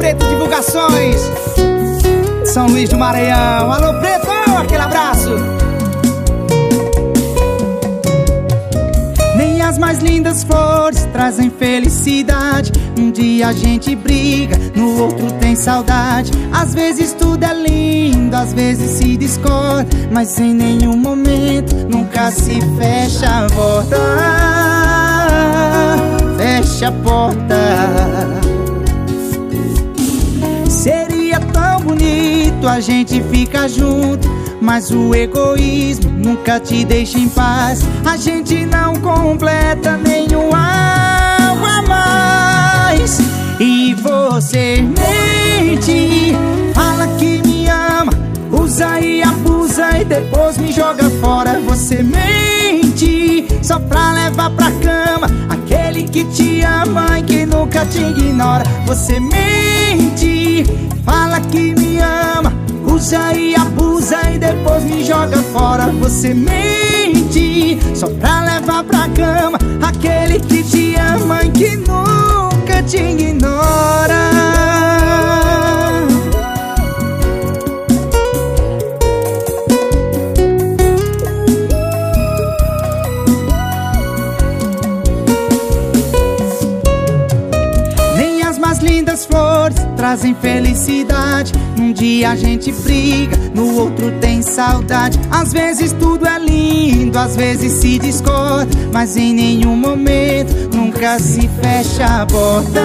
Preto Divulgações, São Luís do Maranhão. Alô, Preto, aquele abraço. Nem as mais lindas flores trazem felicidade. Um dia a gente briga, no outro tem saudade. Às vezes tudo é lindo, às vezes se discorda. Mas em nenhum momento nunca se fecha a porta. Seria tão bonito a gente ficar junto. Mas o egoísmo nunca te deixa em paz. A gente não completa nenhum algo a mais. E você mente, fala que me ama, usa e abusa e depois me joga fora. Você mente só pra levar pra cama aquele que te ama e que nunca te ignora. Você mente, fala que me ama, usa e abusa e depois me joga fora. Você mente só pra levar pra cama aquele que te ama e que nunca te ignora. Trazem felicidade. Um dia a gente briga, no outro tem saudade. Às vezes tudo é lindo, às vezes se discorda. Mas em nenhum momento nunca se fecha a porta.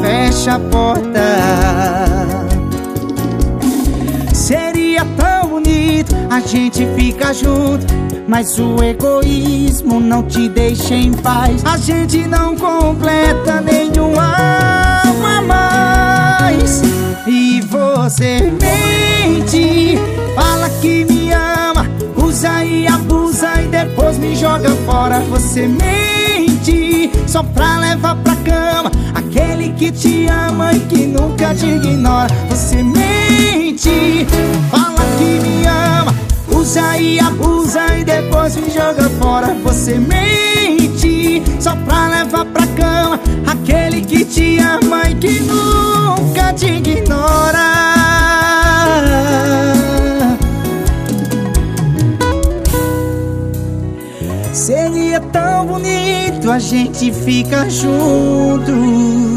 Fecha a porta. Seria tão bonito a gente ficar junto. Mas o egoísmo não te deixa em paz. A gente não completa mente, fala que me ama, usa e abusa e depois me joga fora. Você mente só pra levar pra cama aquele que te ama e que nunca te ignora. Você mente, fala que me ama, usa e abusa e depois me joga fora. Você mente só pra levar pra cama aquele que te ama e que nunca Seria tão bonito a gente ficar junto.